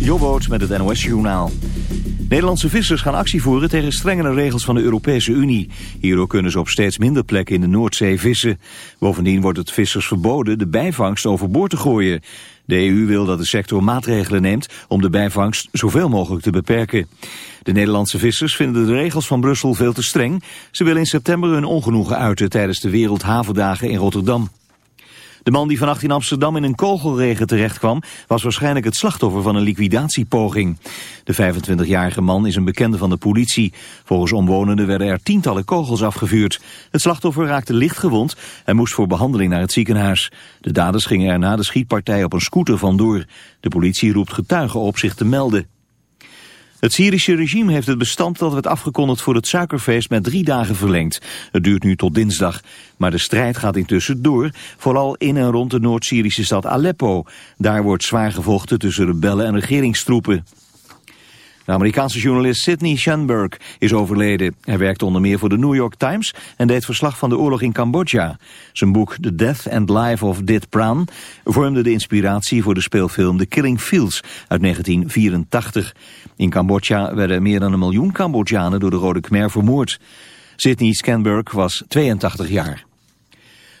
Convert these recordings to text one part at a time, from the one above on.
Jobboot met het NOS-journaal. Nederlandse vissers gaan actie voeren tegen strengere regels van de Europese Unie. Hierdoor kunnen ze op steeds minder plekken in de Noordzee vissen. Bovendien wordt het vissers verboden de bijvangst overboord te gooien. De EU wil dat de sector maatregelen neemt om de bijvangst zoveel mogelijk te beperken. De Nederlandse vissers vinden de regels van Brussel veel te streng. Ze willen in september hun ongenoegen uiten tijdens de Wereldhavendagen in Rotterdam. De man die vannacht in Amsterdam in een kogelregen terechtkwam... was waarschijnlijk het slachtoffer van een liquidatiepoging. De 25-jarige man is een bekende van de politie. Volgens omwonenden werden er tientallen kogels afgevuurd. Het slachtoffer raakte licht gewond en moest voor behandeling naar het ziekenhuis. De daders gingen er na de schietpartij op een scooter vandoor. De politie roept getuigen op zich te melden. Het Syrische regime heeft het bestand dat werd afgekondigd voor het suikerfeest met drie dagen verlengd. Het duurt nu tot dinsdag. Maar de strijd gaat intussen door, vooral in en rond de Noord-Syrische stad Aleppo. Daar wordt zwaar gevochten tussen rebellen en regeringstroepen. De Amerikaanse journalist Sidney Schanberg is overleden. Hij werkte onder meer voor de New York Times en deed verslag van de oorlog in Cambodja. Zijn boek The Death and Life of Dit Pran vormde de inspiratie voor de speelfilm The Killing Fields uit 1984. In Cambodja werden meer dan een miljoen Cambodjanen door de Rode Khmer vermoord. Sidney Schanberg was 82 jaar.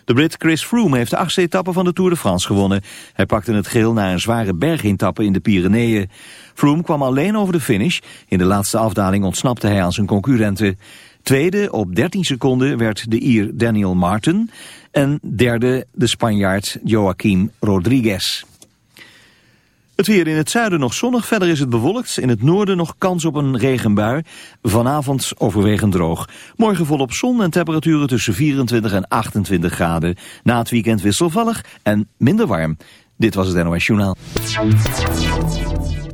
De Brit Chris Froome heeft de achtste etappe van de Tour de France gewonnen. Hij pakte het geel na een zware bergintappe in de Pyreneeën. Froome kwam alleen over de finish. In de laatste afdaling ontsnapte hij aan zijn concurrenten. Tweede op 13 seconden werd de Ier Daniel Martin. En derde de Spanjaard Joaquim Rodriguez. Het weer in het zuiden nog zonnig, verder is het bewolkt. In het noorden nog kans op een regenbui. Vanavond overwegend droog. Morgen volop zon en temperaturen tussen 24 en 28 graden. Na het weekend wisselvallig en minder warm. Dit was het NOS Journaal.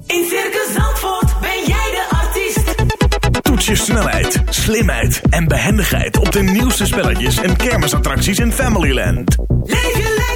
In Circus Zandvoort ben jij de artiest. Toets je snelheid, slimheid en behendigheid op de nieuwste spelletjes en kermisattracties in Familyland. Leef je lekker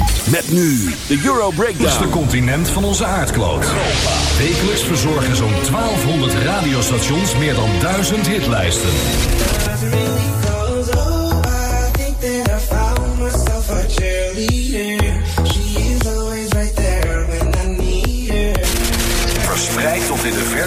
Met nu de Euro Breakdown. continent van onze aardkloot. Wekelijks verzorgen zo'n 1200 radiostations meer dan 1000 hitlijsten.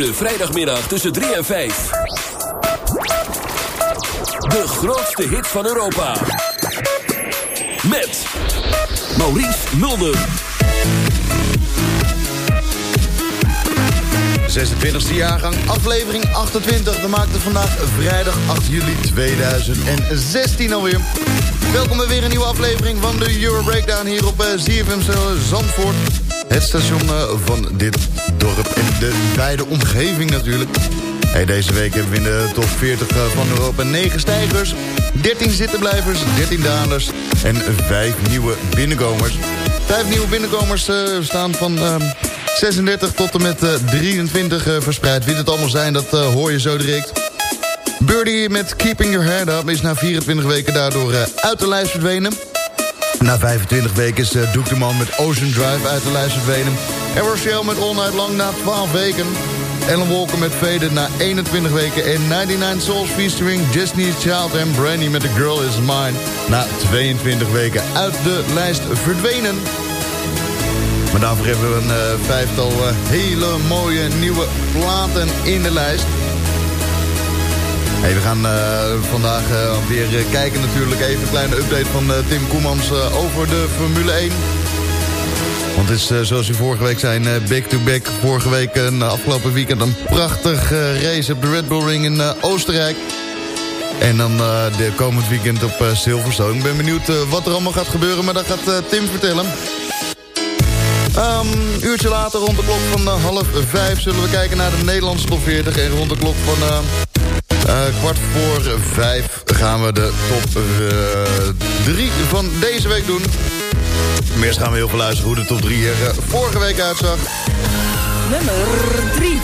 Vrijdagmiddag tussen 3 en 5. De grootste hit van Europa. Met Maurice Mulder. 26e jaargang, aflevering 28. We maken het vandaag vrijdag 8 juli 2016 alweer. Welkom bij weer een nieuwe aflevering van de Euro Breakdown hier op ZFM Zandvoort. Het station uh, van dit dorp en de wijde omgeving natuurlijk. Hey, deze week hebben we in de top 40 uh, van Europa 9 stijgers, 13 zittenblijvers, 13 dalers en 5 nieuwe binnenkomers. 5 nieuwe binnenkomers uh, staan van... Uh, 36 tot en met uh, 23 uh, verspreid. Wie het allemaal zijn, dat hoor je zo direct. Birdie met Keeping Your Head Up is na 24 weken daardoor uit de lijst verdwenen. Na 25 weken is uh, Duke de Man met Ocean Drive uit de lijst verdwenen. En Rochelle met All Night Long na 12 weken. Ellen Walker met Fade na 21 weken. En 99 Souls featuring Disney's Child en Brandy met The Girl Is Mine. Na 22 weken uit de lijst verdwenen. Maar daarvoor hebben we een uh, vijftal uh, hele mooie nieuwe platen in de lijst. We gaan uh, vandaag weer kijken natuurlijk even een kleine update van Tim Koemans over de Formule 1. Want het is zoals u vorige week zei, back-to-back. -back. Vorige week, en afgelopen weekend, een prachtig race op de Red Bull Ring in Oostenrijk. En dan de komend weekend op Silverstone. Ik ben benieuwd wat er allemaal gaat gebeuren, maar dat gaat Tim vertellen. Een uurtje later, rond de klok van uh, half vijf... zullen we kijken naar de Nederlandse top 40. En rond de klok van uh, uh, kwart voor vijf... gaan we de top drie van deze week doen. Maar eerst gaan we heel veel luisteren hoe de top 3 er vorige week uitzag. Nummer 3.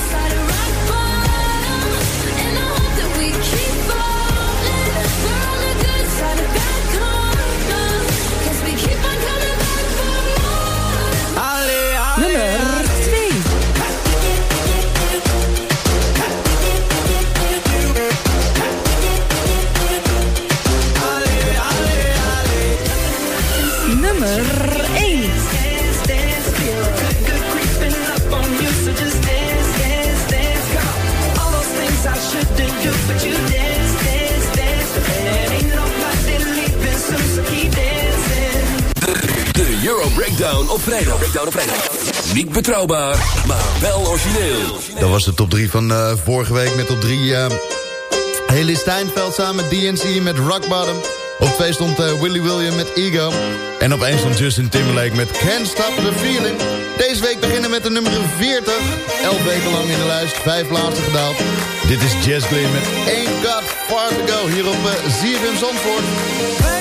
Niet betrouwbaar, maar wel origineel. Dat was de top 3 van uh, vorige week met op 3... Uh, Haley Steinfeld samen met DNC met Rock Bottom. Op 2 stond uh, Willy William met Ego. En op 1 stond Justin Timberlake met Can't Stop the Feeling. Deze week beginnen met de nummer 40. 11 weken lang in de lijst, 5 plaatsen gedaald. Dit is Jazz Glynn met Ain't Got Far To Go. Hier op uh, ZFM Zandvoort.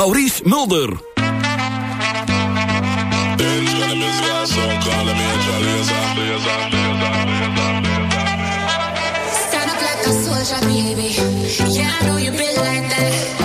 Maurice Mulder. Stand up like a soldier, baby. Yeah, I know you been like that.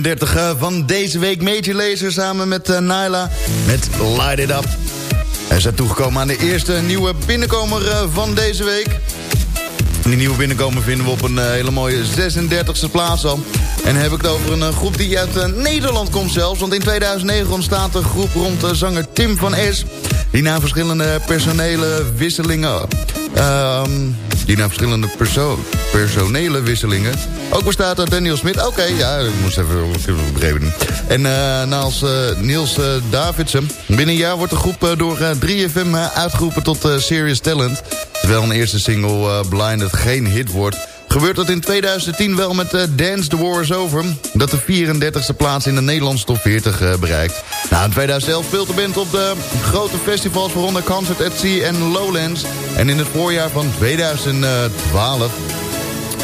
39 van deze week. Major Laser samen met uh, Naila met Light It Up. Hij zijn toegekomen aan de eerste nieuwe binnenkomer van deze week. Die nieuwe binnenkomer vinden we op een hele mooie 36e plaats al. En heb ik het over een groep die uit Nederland komt zelfs. Want in 2009 ontstaat een groep rond zanger Tim van S. Die na verschillende personele wisselingen... die na verschillende persoon personele wisselingen... ook bestaat uit Daniel Smit. Oké, ja, ik moest even, begrepen. En eh naast eh, Niels eh, Davidsen. Binnen een jaar wordt de groep door eh, 3FM eh, uitgeroepen tot Serious Talent. Terwijl een eerste single Blinded geen hit wordt... gebeurt dat in 2010 wel met Dance the War is Over... dat de 34e plaats in de Nederlandse top 40 eh, bereikt. Nou, in 2011 speelt de band op de grote festivals... waaronder Concert at Sea en Lowlands. En in het voorjaar van 2012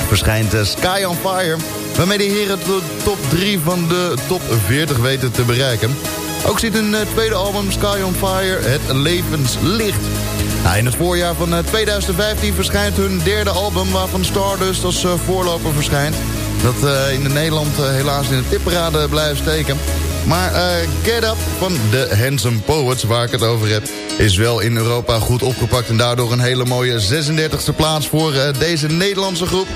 verschijnt eh, Sky on Fire... waarmee de heren de top 3 van de top 40 weten te bereiken. Ook zit een eh, tweede album Sky on Fire, Het Levenslicht. Nou, in het voorjaar van eh, 2015 verschijnt hun derde album... waarvan Stardust als eh, voorloper verschijnt. Dat eh, in Nederland eh, helaas in de tipparade blijft steken. Maar eh, Get Up van de Handsome Poets, waar ik het over heb... is wel in Europa goed opgepakt... en daardoor een hele mooie 36e plaats voor eh, deze Nederlandse groep.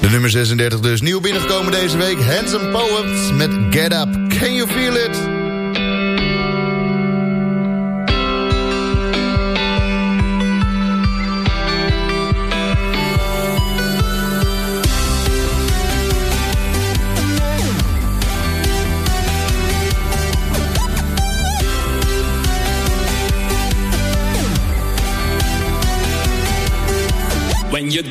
De nummer 36 dus nieuw binnengekomen deze week. Handsome Poets met Get Up. Can you feel it? When you're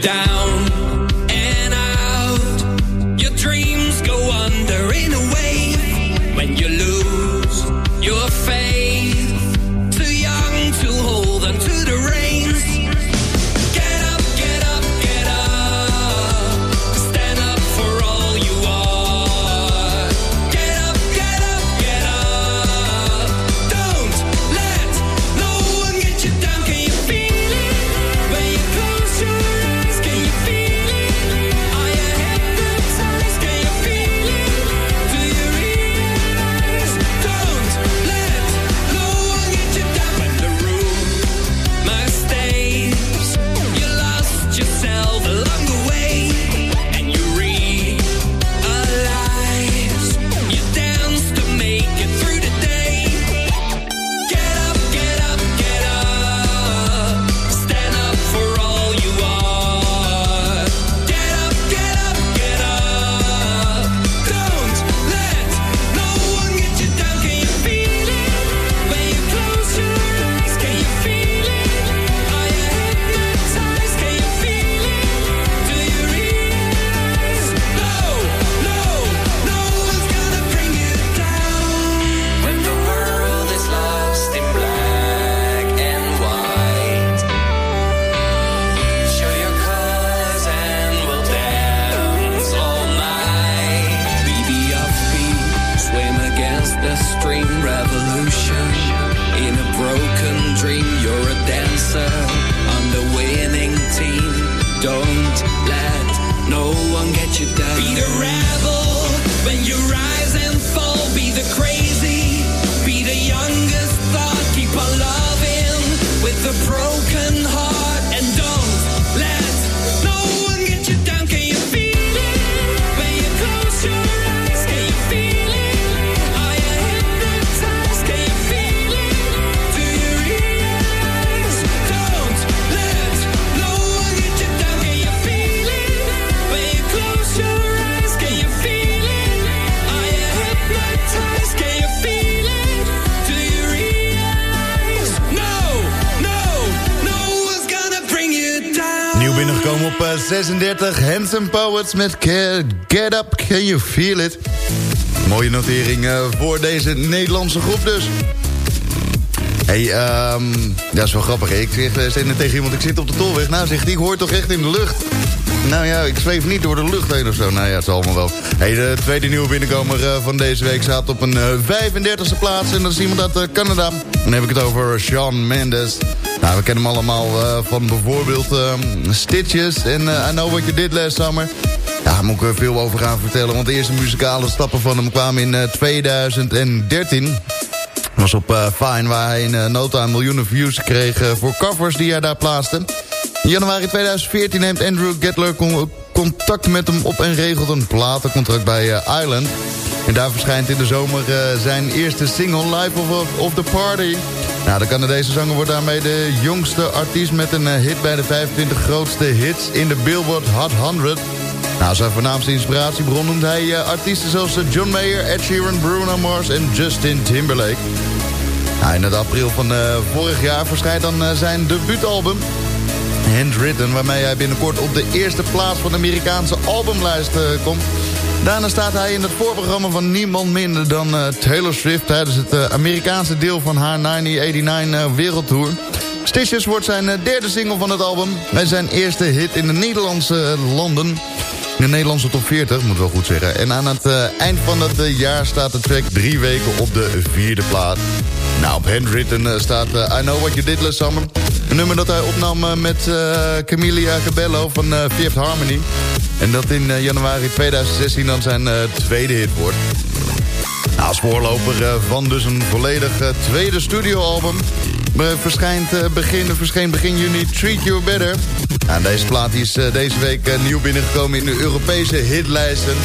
36. Handsome Poets met Get, Up, Can You Feel It? Mooie notering eh, voor deze Nederlandse groep dus. hey, ehm, dat is wel grappig. Ik zeg eh, tegen iemand, ik zit op de tolweg. Nou, zegt hij, ik hoor toch echt in de lucht. Nou ja, ik zweef niet door de lucht heen of zo. Nou ja, het zal allemaal wel. Hey, de tweede nieuwe binnenkomer eh, van deze week staat op een eh, 35e plaats. En dat is iemand uit Canada. Dan heb ik het over Shawn Mendes. Nou, we kennen hem allemaal eh, van bijvoorbeeld ehm, Stitches en eh, I Know What You Did Last Summer. Ja, daar moet ik er veel over gaan vertellen. Want de eerste muzikale stappen van hem kwamen in eh, 2013 was op eh, Fine, waar hij in eh, no time miljoenen views kreeg eh, voor covers die hij daar plaatste. In januari 2014 neemt Andrew Gettler con- contact met hem op en regelt een platencontract bij eh, Island. En daar verschijnt in de zomer eh, zijn eerste single Life of, of the Party. Nou, de Canadese zanger wordt daarmee de jongste artiest met een eh, hit bij de 25 grootste hits in de Billboard Hot 100. Nou, zijn voornaamste inspiratiebron noemt hij eh, artiesten zoals eh, John Mayer, Ed Sheeran, Bruno Mars en Justin Timberlake. Nou, in het april van vorig jaar verschijnt dan zijn debuutalbum Handwritten... waarmee hij binnenkort op de eerste plaats van de Amerikaanse albumlijst komt. Daarna staat hij in het voorprogramma van niemand minder dan eh, Taylor Swift... tijdens het eh, Amerikaanse deel van haar 1989 eh, wereldtour. Stitches wordt zijn derde single van het album... en zijn eerste hit in de Nederlandse landen... In de Nederlandse top 40, moet wel goed zeggen. En aan het eind van het jaar staat de track drie weken op de vierde plaats. Nou, op Handwritten staat I Know What You Did Last Summer. Een nummer dat hij opnam eh, met eh, Camilla Cabello van eh, Fifth Harmony. En dat in januari 2016 dan zijn tweede hit wordt. Nou, als voorloper van dus een volledig tweede studioalbum... verschijnt, begin, verscheen begin juni Treat You Better. Nou, deze plaat is deze week nieuw binnengekomen in de Europese hitlijsten...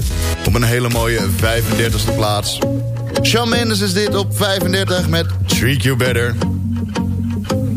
op een hele mooie 35e plaats. Shawn Mendes is dit op 35 met Treat You Better.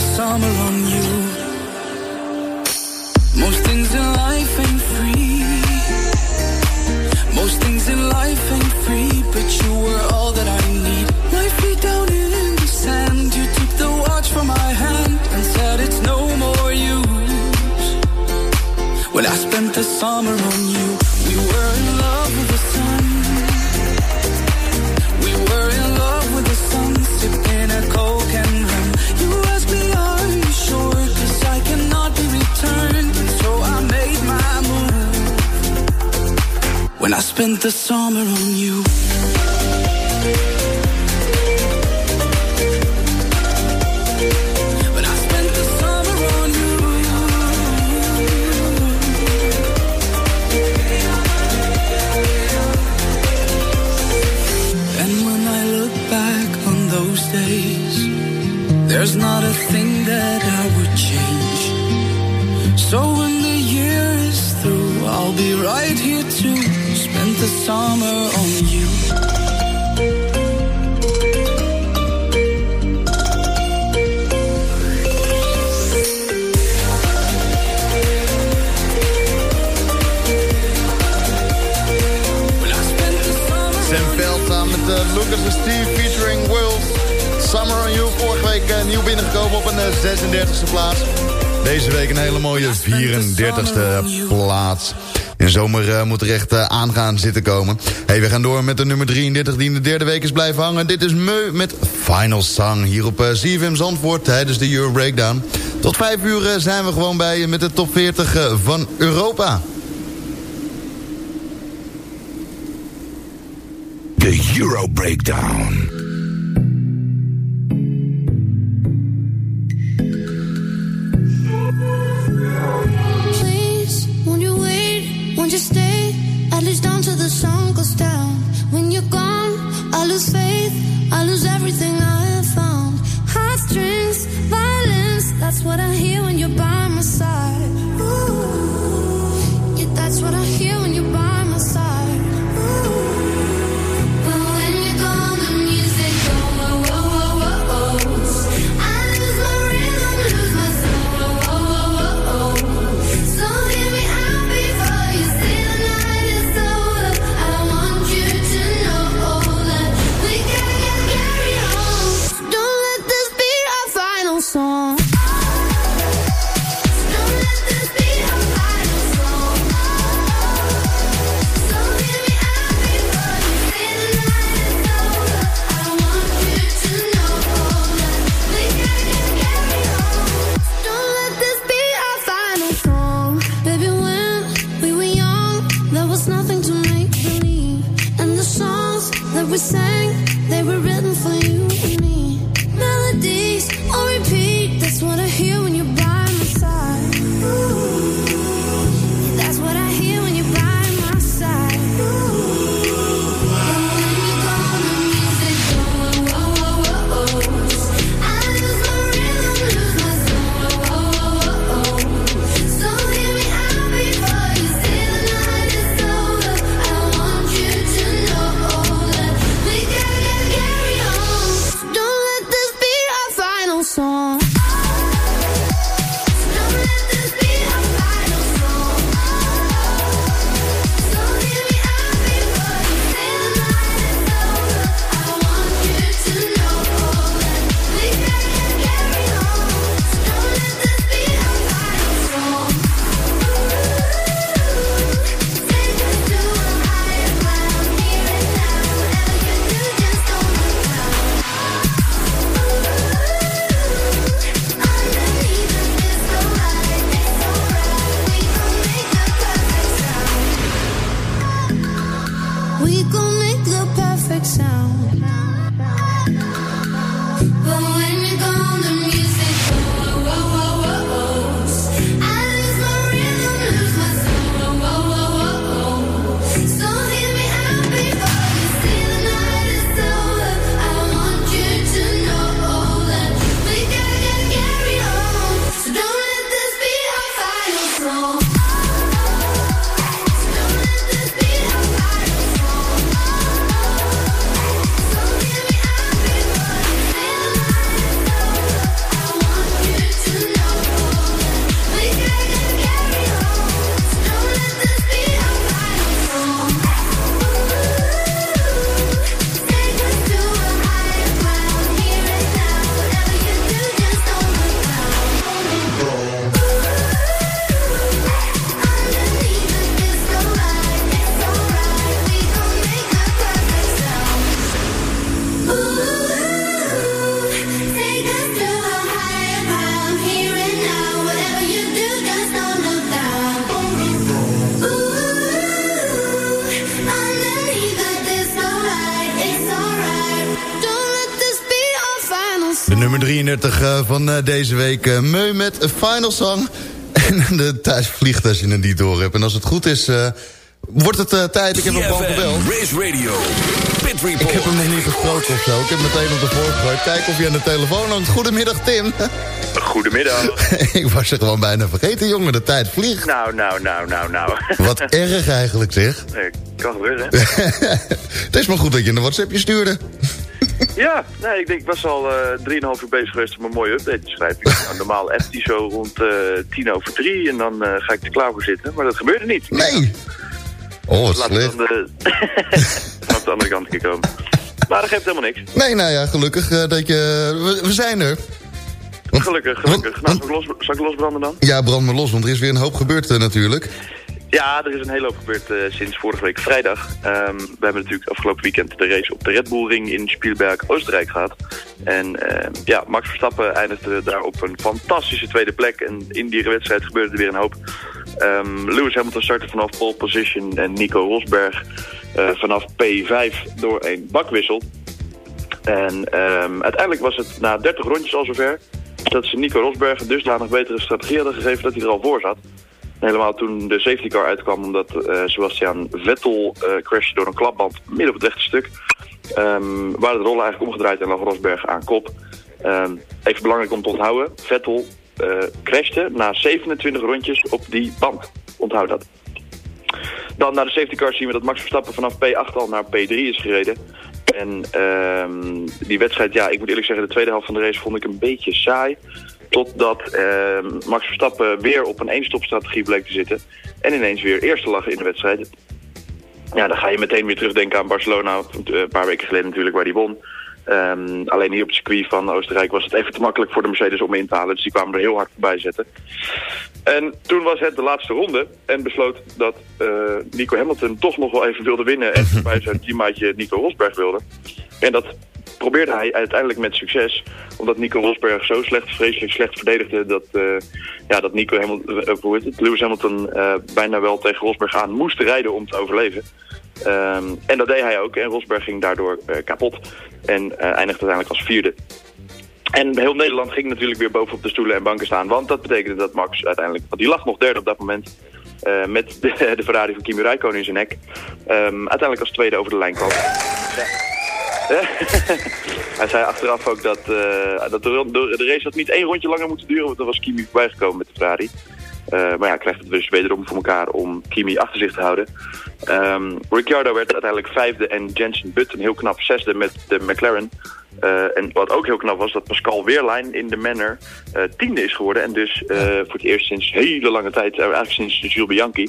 Summer on the summer on binnengekomen op een uh, 36e plaats. Deze week een hele mooie 34e plaats. In zomer uh, moet er echt uh, aangaan zitten komen. Hey, we gaan door met de nummer 33 die in de derde week is blijven hangen. Dit is Meu met Final Song hier op uh, ZFM Zandvoort tijdens de Euro Breakdown. Tot 5 uur uh, zijn we gewoon bij je met de top 40 uh, van Europa. De Euro Breakdown. Won't you stay? At least until the sun goes down. When you're gone, I lose faith. I lose everything I have found. Heartstrings, violence. That's what I hear when you're by my side. Eh, van eh, deze week. Eh, Meu met een Final Song. En de thuis vliegt als je het niet door hebt. En als het goed is, wordt het tijd. Ik heb hem gewoon gebeld. Race Radio, Pit Report. Ik heb hem nog niet gesproken of zo. Ik heb meteen op de voorgegooid. Kijk of je aan de telefoon hangt. Goedemiddag, Tim. Goedemiddag. ik was er gewoon bijna vergeten, jongen. De tijd vliegt. Nou, nou, nou, nou, nou. Wat erg eigenlijk, zeg. Nee, kan gebeuren. Het is maar goed dat je een WhatsAppje stuurde ja, nee, ik denk, ik was al eh 3,5 uur bezig geweest om een mooie update te schrijven. Nou, normaal appt die zo rond eh tien over drie en dan eh, ga ik er klaar voor zitten. Maar dat gebeurde niet. Nee. Oh, wat slecht. vanaf de andere kant komen. Maar dat geeft helemaal niks. Nee, nou ja, gelukkig dat je... We, we zijn er. gelukkig, gelukkig. Nou, zal ik, los, zal ik losbranden dan? Ja, brand me los, want er is weer een hoop gebeurd natuurlijk. Ja, er is een hele hoop gebeurd eh, sinds vorige week vrijdag. Ehm, we hebben natuurlijk afgelopen weekend de race op de Red Bull Ring in Spielberg, Oostenrijk gehad. En ehm, ja, Max Verstappen eindigde daar op een fantastische tweede plek. En in die wedstrijd gebeurde er weer een hoop. Ehm, Lewis Hamilton startte vanaf pole position en Nico Rosberg eh, vanaf P5 door een bakwissel. En uiteindelijk was het na 30 rondjes al zover dat ze Nico Rosberg een dusdanig betere strategie hadden gegeven dat hij er al voor zat. Helemaal toen de safety car uitkwam omdat eh, Sebastian Vettel eh crashte door een klapband midden op het rechte stuk. Ehm, waren de rollen eigenlijk omgedraaid en lag Rosberg aan kop. Ehm, even belangrijk om te onthouden, Vettel eh crashte na 27 rondjes op die band. Onthoud dat. Dan naar de safety car zien we dat Max Verstappen vanaf P8 al naar P3 is gereden. En ehm, die wedstrijd, ja, ik moet eerlijk zeggen, de tweede helft van de race vond ik een beetje saai. Totdat ehm, Max Verstappen weer op een eenstopstrategie bleek te zitten. En ineens weer eerste lag in de wedstrijd. Ja, dan ga je meteen weer terugdenken aan Barcelona, eh, een paar weken geleden natuurlijk, waar hij won. Ehm, alleen hier op het circuit van Oostenrijk was het even te makkelijk voor de Mercedes om in te halen. Dus die kwamen er heel hard voorbij zetten. En toen was het de laatste ronde en besloot dat eh, Nico Hamilton toch nog wel even wilde winnen en bij zijn teammaatje Nico Rosberg wilde. En dat probeerde hij uiteindelijk met succes, omdat Nico Rosberg zo slecht, vreselijk slecht verdedigde dat, eh, ja, dat Nico Hamilton, eh, hoe het, Lewis Hamilton eh, bijna wel tegen Rosberg aan moest rijden om te overleven. Ehm, en dat deed hij ook en Rosberg ging daardoor kapot en eindigde uiteindelijk als vierde. En heel Nederland ging natuurlijk weer bovenop de stoelen en banken staan. Want dat betekende dat Max uiteindelijk... Want die lag nog derde op dat moment. met de, de Ferrari van Kimi Räikkönen in zijn nek. ehm, uiteindelijk als tweede over de lijn kwam. Hij zei achteraf ook dat, eh, dat de, de, race had niet één rondje langer moeten duren. Want dan was Kimi voorbij gekomen met de Ferrari. Eh, maar ja, krijgt het dus wederom voor elkaar om Kimi achter zich te houden. Ehm, Ricciardo werd uiteindelijk vijfde en Jensen Button heel knap zesde met de McLaren. Eh, en wat ook heel knap was, dat Pascal Weerlein in de Manor eh, tiende is geworden. En dus eh, voor het eerst sinds hele lange tijd, eigenlijk sinds Jules Bianchi,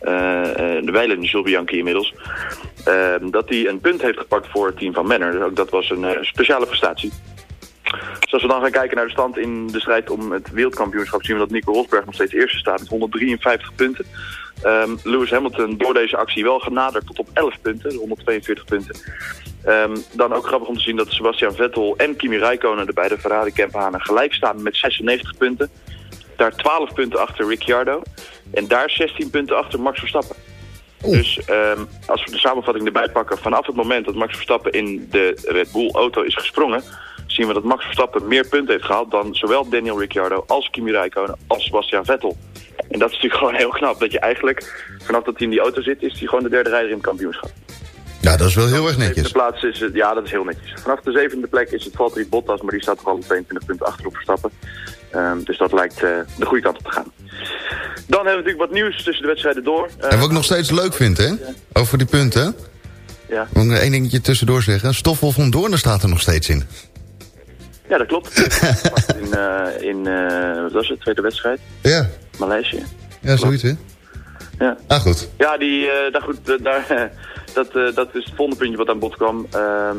de wijlende Jules Bianchi inmiddels, dat hij een punt heeft gepakt voor het team van Manor. Dus ook dat was een speciale prestatie. Dus als we dan gaan kijken naar de stand in de strijd om het wereldkampioenschap... zien we dat Nico Rosberg nog steeds eerste staat met 153 punten. Ehm, Lewis Hamilton door deze actie wel genaderd tot op 11 punten, 142 punten. Ehm, dan ook grappig om te zien dat Sebastian Vettel en Kimi Räikkönen, de beide Ferrari-campanen, gelijk staan met 96 punten. Daar 12 punten achter Ricciardo en daar 16 punten achter Max Verstappen. Dus ehm, als we de samenvatting erbij pakken, vanaf het moment dat Max Verstappen in de Red Bull auto is gesprongen, zien we dat Max Verstappen meer punten heeft gehaald dan zowel Daniel Ricciardo als Kimi Räikkönen als Sebastian Vettel. En dat is natuurlijk gewoon heel knap, dat je eigenlijk, vanaf dat hij in die auto zit, is hij gewoon de derde rijder in het kampioenschap. Ja, dat is wel heel erg De netjes. plaats is het, ja, dat is heel netjes. Vanaf de zevende plek is het Valtteri Bottas, maar die staat toch al 22 punten achter op Verstappen. Ehm, dus dat lijkt eh, de goede kant op te gaan. Dan hebben we natuurlijk wat nieuws tussen de wedstrijden door. Eh, En wat ik nog steeds leuk vind, hè? Over die punten. Ja. Moet ik nog één dingetje tussendoor zeggen. Stoffel van Doornen staat er nog steeds in. Ja, dat klopt. in, eh, in eh, wat was het, tweede wedstrijd? Ja. Maleisië. Ja, zoiets, hè? Ja. Ah, goed. Ja, die, eh, daar, goed, daar, dat, dat is het volgende puntje wat aan bod kwam. Ehm,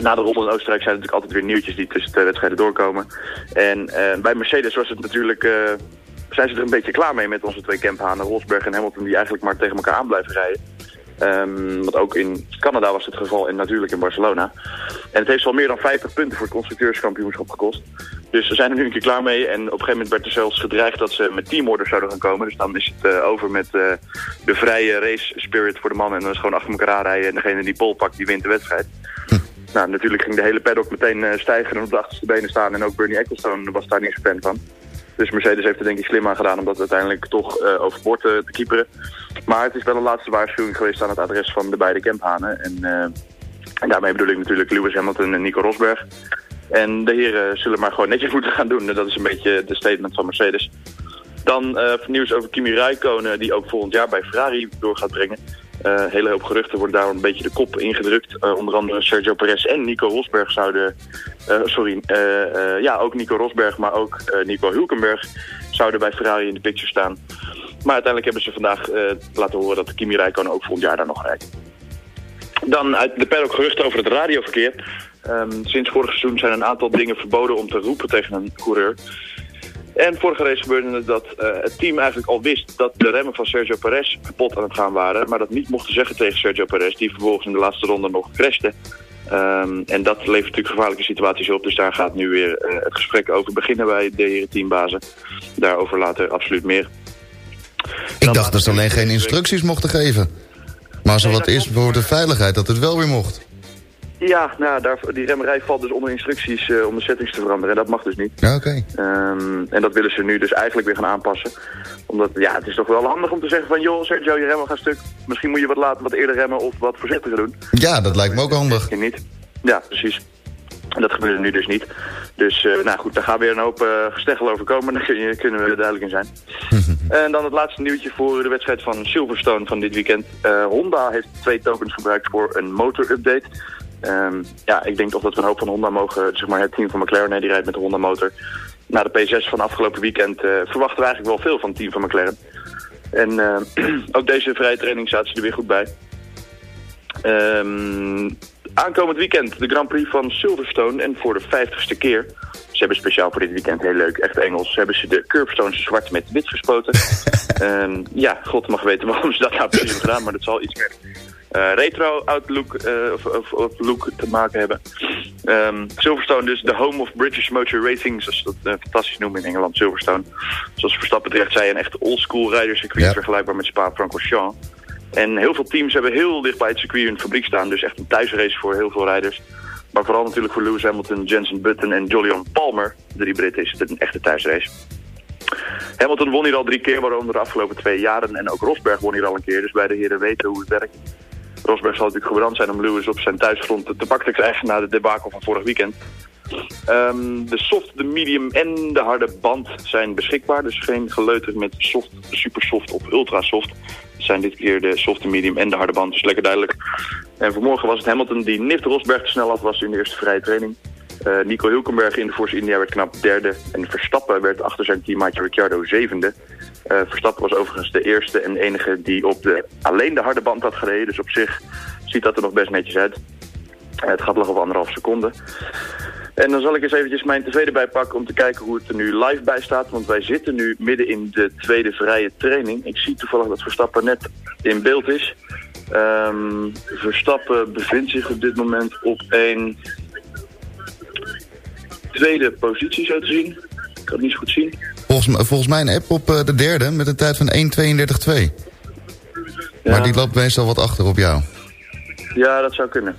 na de ronde in Oostenrijk zijn er natuurlijk altijd weer nieuwtjes die tussen de wedstrijden doorkomen. En bij Mercedes was het natuurlijk, zijn ze er een beetje klaar mee met onze twee camphanen, Rosberg en Hamilton, die eigenlijk maar tegen elkaar aan blijven rijden. Ehm, want ook in Canada was het geval en natuurlijk in Barcelona. En het heeft al meer dan 50 punten voor het constructeurskampioenschap gekost. Dus ze zijn er nu een keer klaar mee. En op een gegeven moment werd er zelfs gedreigd dat ze met teamorders zouden gaan komen. Dus dan is het eh, over met eh, de vrije race spirit voor de mannen. En dan is gewoon achter elkaar aanrijden. En degene die pol pakt, die wint de wedstrijd. Nou, natuurlijk ging de hele paddock meteen eh, stijgen en op de achterste benen staan. En ook Bernie Ecclestone was daar niet fan van. Dus Mercedes heeft er denk ik slim aan gedaan om dat uiteindelijk toch eh overboord te, te kieperen. Maar het is wel een laatste waarschuwing geweest aan het adres van de beide camphanen. En, eh, en daarmee bedoel ik natuurlijk Lewis Hamilton en Nico Rosberg. En de heren zullen maar gewoon netjes moeten gaan doen. En dat is een beetje de statement van Mercedes. Dan eh nieuws over Kimi Räikkönen, die ook volgend jaar bij Ferrari door gaat brengen. Eh hele hoop geruchten worden daar een beetje de kop ingedrukt. Eh, onder andere Sergio Perez en Nico Rosberg zouden... eh, sorry, ja, ook Nico Rosberg, maar ook Nico Hulkenberg zouden bij Ferrari in de picture staan. Maar uiteindelijk hebben ze vandaag laten horen dat Kimi Räikkönen ook volgend jaar daar nog rijdt. Dan uit de paddock geruchten over het radioverkeer. Ehm, sinds vorig seizoen zijn een aantal dingen verboden om te roepen tegen een coureur. En vorige race gebeurde het dat eh, het team eigenlijk al wist dat de remmen van Sergio Perez kapot aan het gaan waren. Maar dat niet mochten zeggen tegen Sergio Perez, die vervolgens in de laatste ronde nog crashte. Ehm, en dat levert natuurlijk gevaarlijke situaties op. Dus daar gaat nu weer eh, het gesprek over beginnen bij de heren teambazen. Daarover later absoluut meer. Ik dacht dat ze alleen geen instructies mochten geven. Maar als er wat is voor de veiligheid, dat het wel weer mocht. Ja, nou, daar, die remmerij valt dus onder instructies eh, om de settings te veranderen. En dat mag dus niet. Oké. Ehm, en dat willen ze nu dus eigenlijk weer gaan aanpassen. Omdat, ja, het is toch wel handig om te zeggen van... joh, Sergio, je remmen gaan stuk. Misschien moet je wat later, wat eerder remmen of wat voorzichtiger doen. Ja, dat lijkt me ook handig. Niet. Ja, precies. En dat gebeurt nu dus niet. Dus, eh, nou goed, daar gaan weer een hoop uh, gesteggel over komen. Daar kun je- kunnen we duidelijk in zijn. en dan het laatste nieuwtje voor de wedstrijd van Silverstone van dit weekend. Honda heeft twee tokens gebruikt voor een motor-update. Ehm, ja, ik denk toch dat we een hoop van Honda mogen, zeg maar het team van McLaren, nee, die rijdt met de Honda motor. Na de P6 van afgelopen weekend eh, verwachten we eigenlijk wel veel van het team van McLaren. En eh, ook deze vrije training zaten ze er weer goed bij. Ehm, aankomend weekend de Grand Prix van Silverstone en voor de vijftigste keer. Ze hebben speciaal voor dit weekend, heel leuk, echt Engels, hebben ze de curbstones zwart met wit gespoten. Ehm, ja, god mag weten waarom ze dat nou precies hebben gedaan, maar dat zal iets met eh, retro outlook eh, of, of, look te maken hebben. Ehm, Silverstone dus de home of British Motor Racing, zoals ze dat eh, fantastisch noemen in Engeland, Silverstone. Zoals Verstappen terecht zei, een echt oldschool rijderscircuit Ja. vergelijkbaar met Spa-Francorchamps. En heel veel teams hebben heel dicht bij het circuit in de fabriek staan. Dus echt een thuisrace voor heel veel rijders. Maar vooral natuurlijk voor Lewis Hamilton, Jensen Button en Jolyon Palmer. De drie Britten is het een echte thuisrace. Hamilton won hier al drie keer, waaronder de afgelopen twee jaren. En ook Rosberg won hier al een keer. Dus beide heren weten hoe het werkt. Rosberg zal natuurlijk gebrand zijn om Lewis op zijn thuisgrond te pakken te krijgen na de debacle van vorig weekend. Ehm, de soft, de medium en de harde band zijn beschikbaar. Dus geen geleuter met soft, super soft of ultra soft. Het zijn dit keer de soft, de medium en de harde band. Dus lekker duidelijk. En vanmorgen was het Hamilton die nipt Rosberg te snel af was in de eerste vrije training. Eh, Nico Hulkenberg in de Force India werd knap derde. En Verstappen werd achter zijn teammaatje Ricciardo zevende. Eh, Verstappen was overigens de eerste en enige die op de, alleen de harde band had gereden. Dus op zich ziet dat er nog best netjes uit. Eh, het gaat nog op anderhalf seconde. En dan zal ik eens eventjes mijn tv erbij pakken om te kijken hoe het er nu live bij staat. Want wij zitten nu midden in de tweede vrije training. Ik zie toevallig dat Verstappen net in beeld is. Ehm, Verstappen bevindt zich op dit moment op een tweede positie, zo te zien. Ik kan het niet zo goed zien. Volgens, volgens mij een app op eh, de derde met een tijd van 1.32.2. Maar die loopt meestal wat achter op jou. Ja, dat zou kunnen.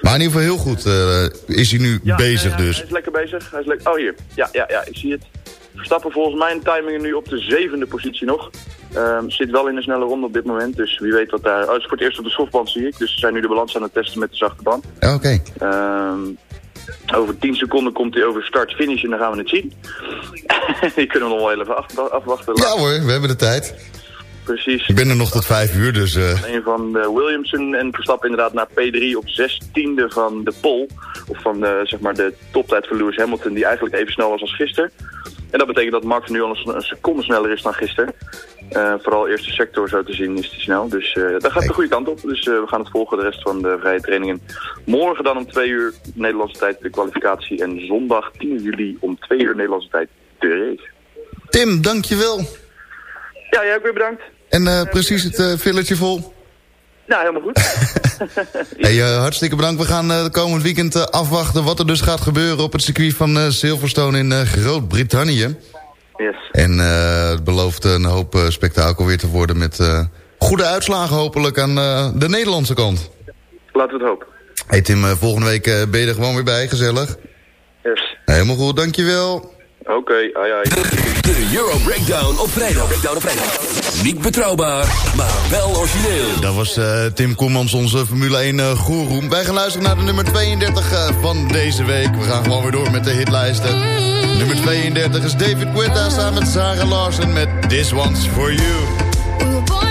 Maar in ieder geval heel goed eh, is hij nu Ja, bezig ja, ja, dus. Hij is lekker bezig. Hij is lekker... Oh, hier. Ja, ja, ja, ik zie het. Verstappen volgens mijn timing nu op de zevende positie nog. Ehm, zit wel in een snelle ronde op dit moment, dus wie weet wat daar... Oh, het is voor het eerst op de softband zie ik, dus ze zijn nu de balans aan het testen met de zachte band. Ja, Oké. Ehm, Over 10 seconden komt hij over start-finish en dan gaan we het zien. Die kunnen we nog wel even af- afwachten. Ja hoor, we hebben de tijd. Precies. Ik ben er nog tot vijf uur, dus... eh, Een van de Williamson en Verstappen inderdaad naar P3 op 16e van de pole. Of van de, zeg maar de toptijd van Lewis Hamilton die eigenlijk even snel was als gisteren. En dat betekent dat Max nu al een, een seconde sneller is dan gisteren. Eh, vooral eerste sector zo te zien is hij snel. Dus eh dat gaat de goede kant op. Dus eh, we gaan het volgen de rest van de vrije trainingen. Morgen dan om 2 uur Nederlandse tijd de kwalificatie. En zondag 10 juli om 2 uur Nederlandse tijd de race. Tim, dankjewel. Ja, jij ook weer bedankt. En precies het filletje vol. Nou, helemaal goed. Hey, eh, hartstikke bedankt. We gaan eh komend weekend eh, afwachten wat er dus gaat gebeuren op het circuit van Silverstone in Groot-Brittannië. Yes. En het belooft een hoop spektakel weer te worden met goede uitslagen hopelijk aan de Nederlandse kant. Laten we het hopen. Hey Tim, volgende week ben je er gewoon weer bij, gezellig. Yes. Helemaal goed, dankjewel. Oké, ai ai. De Euro Breakdown op vrijdag. Breakdown op vrijdag. Niet betrouwbaar, maar wel origineel. Dat was eh, Tim Koemans, onze Formule 1 uh, goeroe. Wij gaan luisteren naar de nummer 32 eh, van deze week. We gaan gewoon weer door met de hitlijsten. Nummer 32 is David Guetta samen met Sarah Larsen met This One's For You.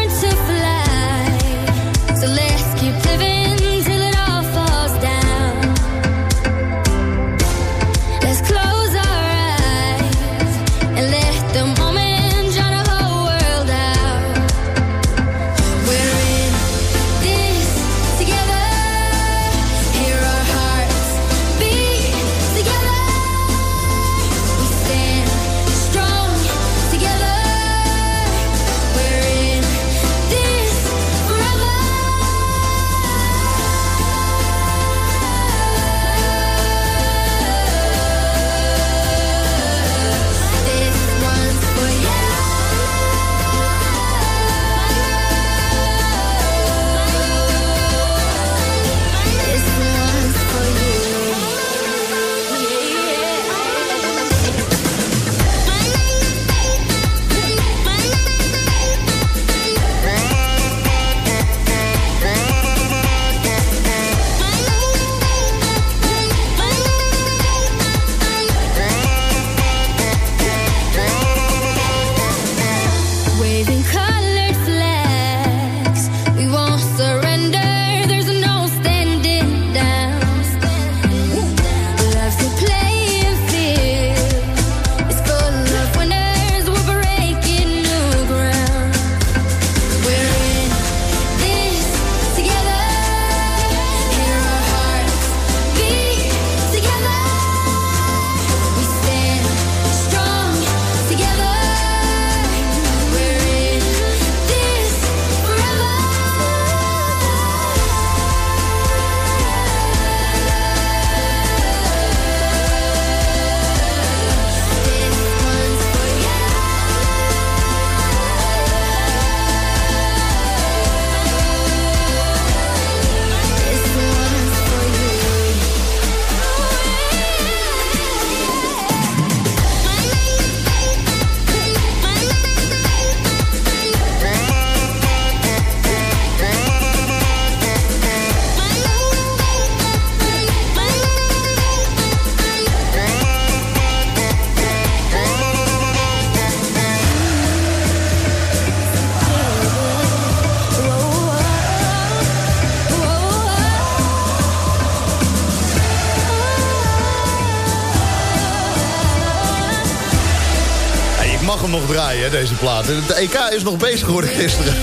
Draaien, hè, deze plaat. De EK is nog bezig geworden gisteren.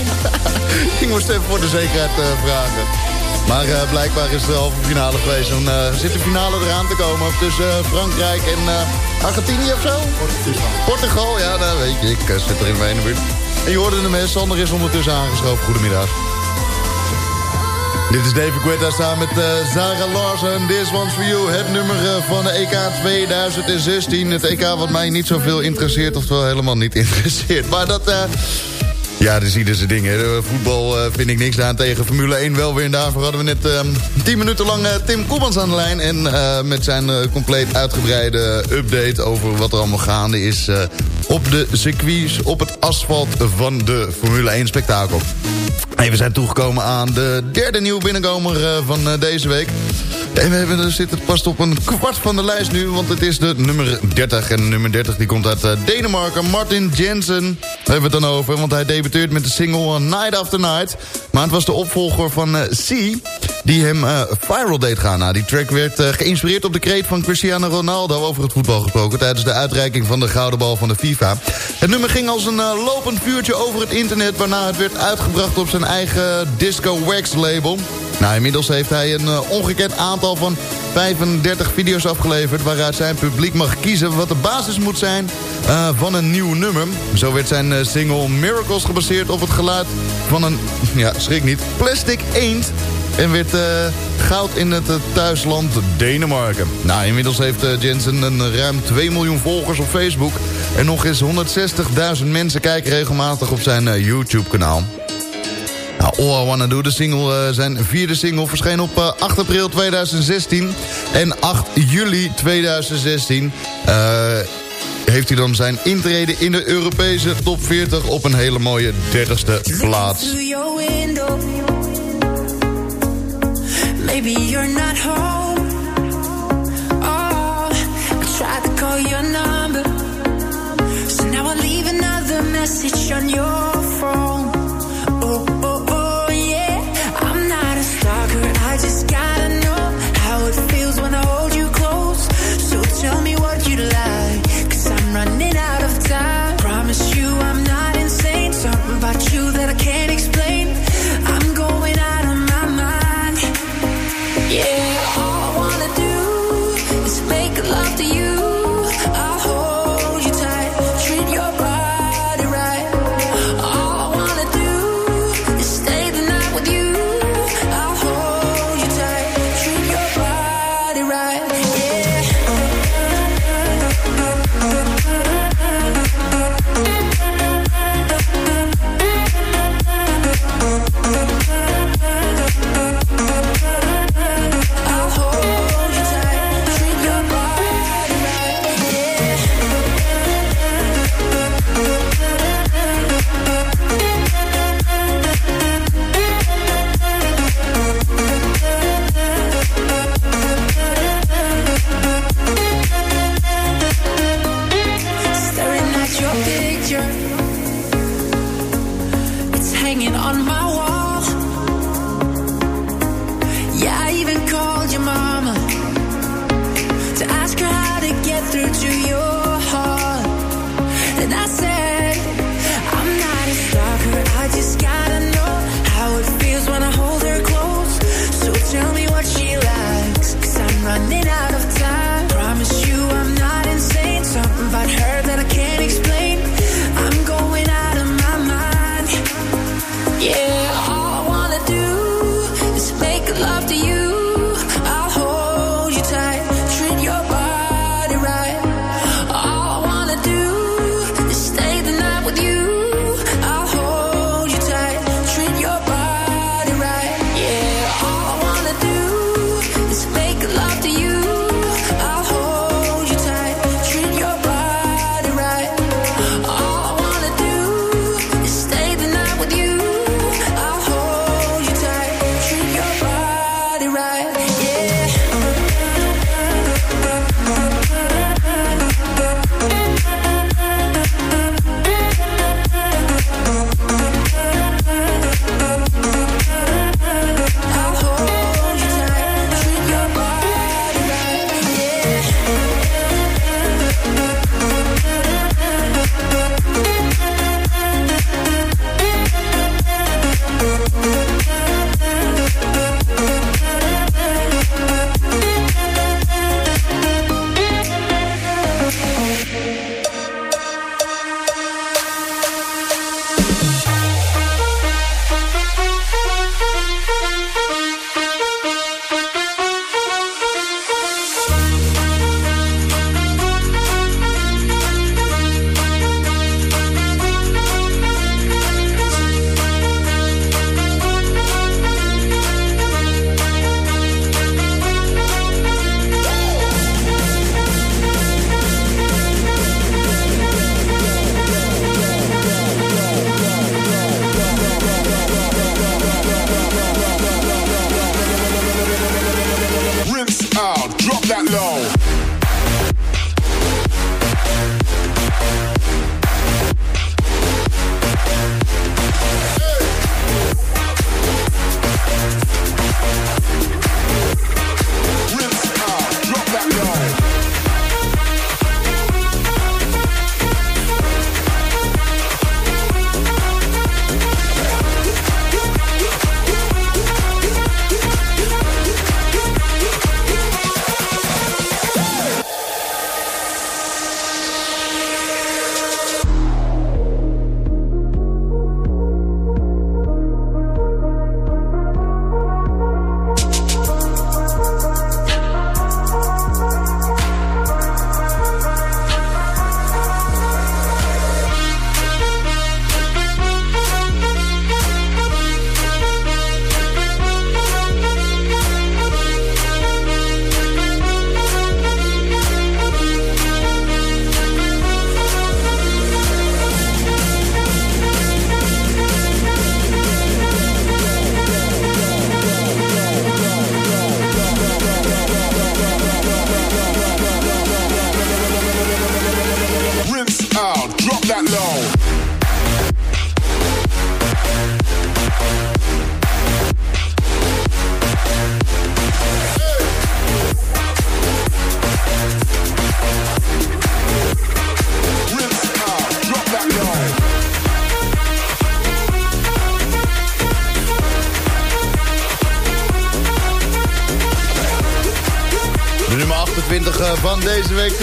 ik moest even voor de zekerheid eh, vragen. Maar eh, blijkbaar is de halve finale geweest. Dan eh, zit de finale eraan te komen tussen Frankrijk en Argentinië of zo? Portugal. Portugal, ja, dat weet je. Ik zit er in mijn buurt. En je hoorde hem, hè, Sander is ondertussen aangeschoven. Goedemiddag. Dit is David Guetta samen met eh, Sarah Larsen. This one's for you. Het nummer eh, van de EK 2016. Het EK wat mij niet zoveel interesseert. Oftewel helemaal niet interesseert. Maar dat... eh, ja, dat is ieder zijn ding. Voetbal eh, vind ik niks aan tegen Formule 1 wel weer. En daarvoor hadden we net eh, 10 minuten lang eh, Tim Koemans aan de lijn. En eh, met zijn eh, compleet uitgebreide update over wat er allemaal gaande is... eh, op de circuits, op het asfalt van de Formule 1 spektakel. Hey, we zijn toegekomen aan de derde nieuwe binnenkomer eh, van eh, deze week. En we hebben, zit het past op een kwart van de lijst nu, want het is de nummer 30. En nummer 30 die komt uit uh, Denemarken. Martin Jensen daar hebben we het dan over, want hij debuteert met de single Night After Night. Maar het was de opvolger van uh, C, die hem viral deed gaan. Nou, die track werd geïnspireerd op de kreet van Cristiano Ronaldo... over het voetbal gesproken tijdens de uitreiking van de Gouden Bal van de FIFA. Het nummer ging als een lopend vuurtje over het internet... waarna het werd uitgebracht op zijn eigen Disco Wax label... Nou, inmiddels heeft hij een uh, ongekend aantal van 35 video's afgeleverd... waaruit zijn publiek mag kiezen wat de basis moet zijn uh, van een nieuw nummer. Zo werd zijn uh, single Miracles gebaseerd op het geluid van een, ja, schrik niet, plastic eend... En werd goud in het thuisland Denemarken. Nou, inmiddels heeft Jensen een ruim 2 miljoen volgers op Facebook. En nog eens 160.000 mensen kijken regelmatig op zijn YouTube-kanaal. All I Wanna Do, de single, uh, zijn vierde single, verscheen op uh, 8 april 2016. En 8 juli 2016 uh, heeft hij dan zijn intrede in de Europese top 40 op een hele mooie 30ste plaats. Oh, message on your phone. Tell me what you like.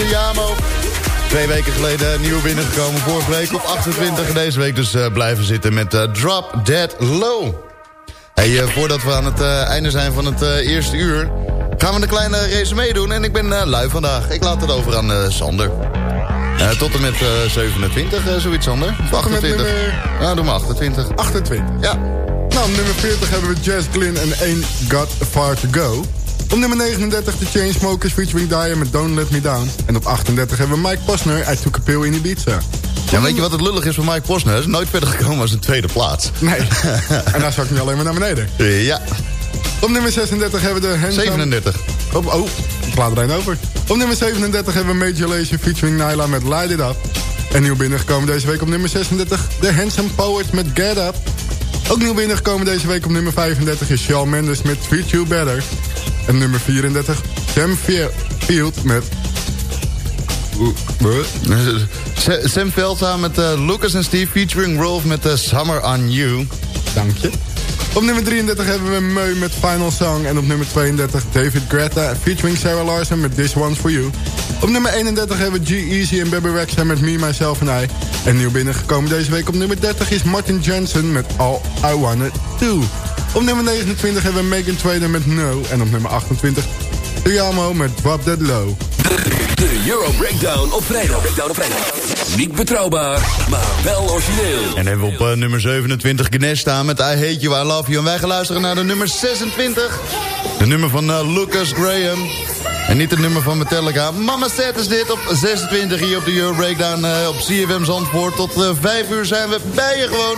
Jamo. Twee weken geleden nieuw binnengekomen. Vorige week op 28 en deze week dus eh, blijven zitten met eh, Drop Dead Low. Hey, eh, voordat we aan het einde zijn van het eerste uur... gaan we een kleine resume doen. En ik ben lui vandaag. Ik laat het over aan Sander. Tot en met eh, 27, eh, zoiets Sander. Of Tot en met 28? nummer- Ja, doe maar 28. 28. Ja. Nou, nummer 40 hebben we Jazz Glynn en Ain't Got Far To Go. Op nummer 39 de Chainsmokers featuring Dyer met Don't Let Me Down. En op 38 hebben we Mike Posner, I Took a Pill in Ibiza. Ja, weet je wat het lullig is van Mike Posner? Hij is nooit verder gekomen als een tweede plaats. Nee. en daar zak ik nu alleen maar naar beneden. Ja. Op nummer 36 hebben we de Handsome... 37. Op, oh, ik sla er een over. Op nummer 37 hebben we Major Lazer featuring Nyla met Light It Up. En nieuw binnengekomen deze week op nummer 36... The Handsome Poet met Get Up. Ook nieuw binnengekomen deze week op nummer 35 is Shawn Mendes met Treat You Better. En nummer 34 Sam Field met... Sam samen met eh, Lucas en Steve featuring Rolf met eh, Summer on You. Dank je. Op nummer 33 hebben we Meu met Final Song. En op nummer 32 David Guetta featuring Sarah Larson met This One's For You. Op nummer 31 hebben we G-Eazy en Baby Rexha met Me, Myself and I. En nieuw binnengekomen deze week op nummer 30 is Martin Jensen met All I Wanna Do. Op nummer 29 hebben we Megan Trainor met No. En op nummer 28 Tuyamo met Drop That Low. De Euro Breakdown op vrijdag. Breakdown op vrijdag. Niet betrouwbaar, maar wel origineel. En hebben we op eh, nummer 27 Ganesh staan met I Hate You, I Love You. En wij gaan luisteren naar de nummer 26. De nummer van eh, Lucas Graham. En niet het nummer van Metallica. Mama Set is dit op 26 hier op de Euro Breakdown eh, op CFM Zandvoort. Tot eh, 5 uur zijn we bij je gewoon.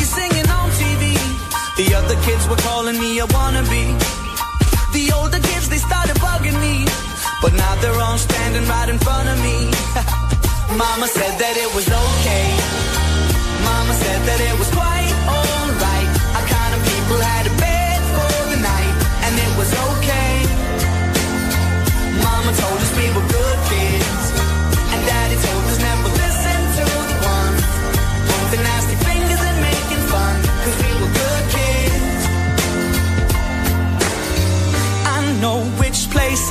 The other kids were calling me a wannabe. The older kids, they started bugging me. But now they're all standing right in front of me. Mama said that it was okay. Mama said that it was quite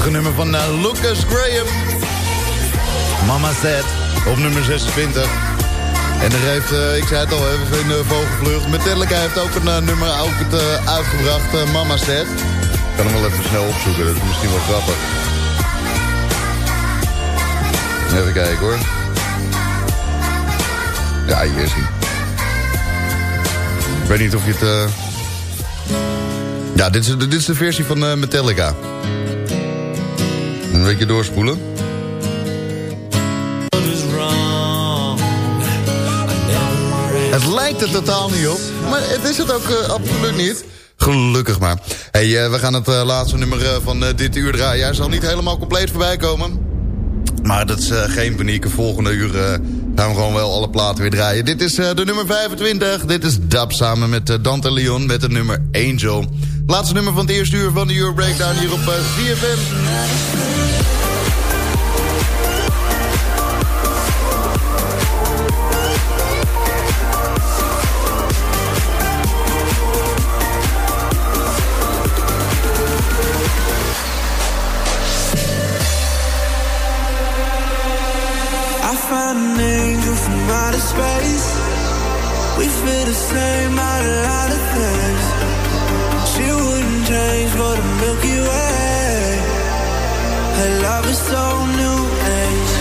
Prachtige nummer van eh, Lucas Graham. Mama Zet op nummer 26. En er heeft, eh, ik zei het al, even in de vogelvlucht. Metallica heeft ook een eh, nummer eh, uitgebracht, eh, Mama Zet. Ik kan hem wel even snel opzoeken, dat is misschien wel grappig. Even kijken hoor. Ja, hier is hij. Ik weet niet of je het... eh, Ja, dit is, dit is de versie van eh, Metallica. Een beetje doorspoelen. Het lijkt er totaal niet op, maar het is het ook eh, absoluut niet. Gelukkig maar. Hey, eh, we gaan het eh, laatste nummer van dit uur draaien. Hij zal niet helemaal compleet voorbij komen. Maar dat is geen paniek. Volgende uur gaan we gewoon wel alle platen weer draaien. Dit is de nummer 25. Dit is Dab samen met Dante Leon met het nummer Angel. Laatste nummer van het eerste uur van de Euro Breakdown hier op eh, Found an angel from outer space. We feel the same about a lot of things. She wouldn't change for the Milky Way. Her love is so new age.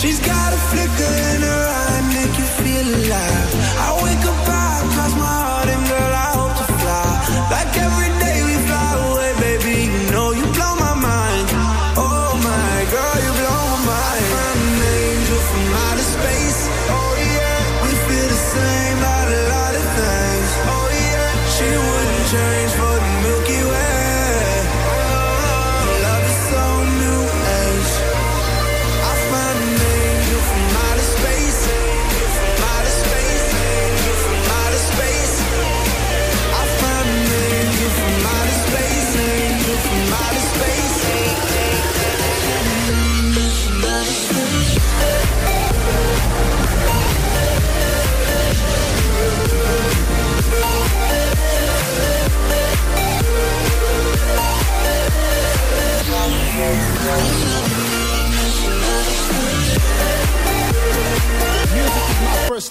She's got a flicker in her